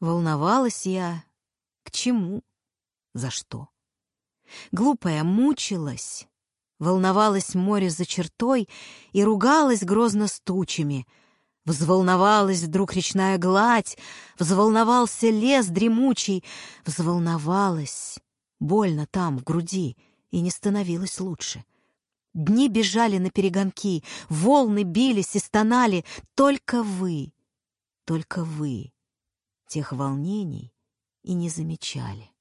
Волновалась я. К чему? За что? Глупая мучилась. Волновалась море за чертой и ругалась грозно с тучами. Взволновалась вдруг речная гладь, взволновался лес дремучий, взволновалась. Больно там, в груди, и не становилось лучше. Дни бежали на перегонки, волны бились и стонали. Только вы, только вы тех волнений и не замечали.